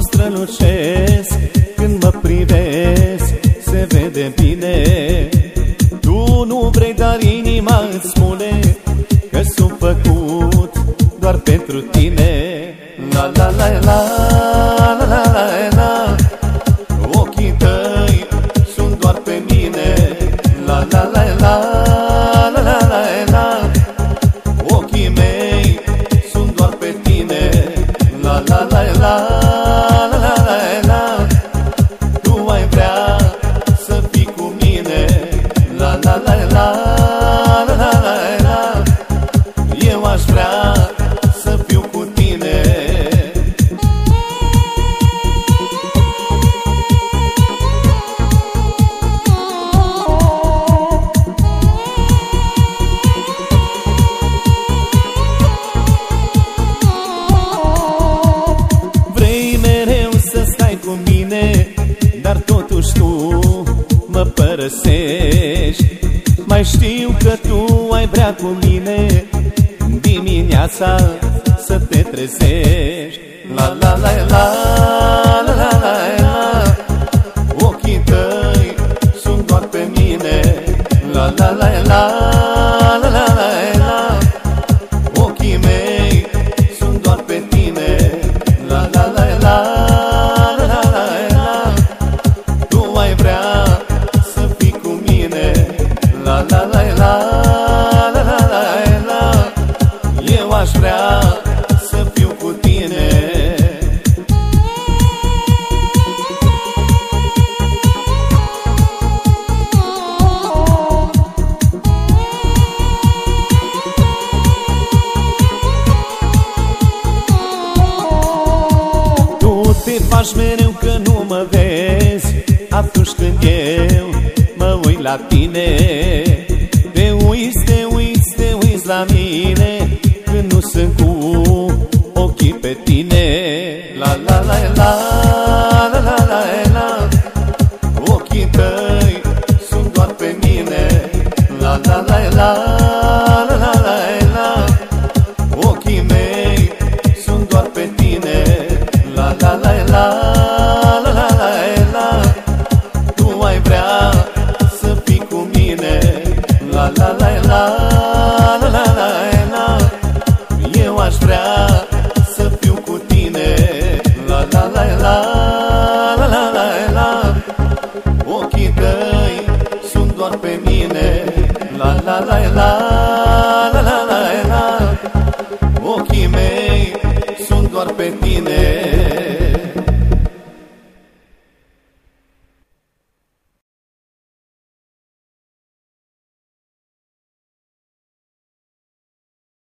strălucesc. Când mă privesc Se vede bine. Tu nu vrei, dar inima îți spune Că sunt făcut doar pentru tine. La la la la la la la la Dar totuși tu mă părăsești. Mai știu că tu ai vrea cu mine Dimineața să te trezești. La la la la la la la la. Ochii tăi faci mereu că nu mă vezi. Atunci când eu mă uit la tine la la la la la Eu aș vrea să fiu cu tine La la la la la la la la Ochii tăi sunt doar pe mine La la la la la la la la Ochii mei sunt doar pe tine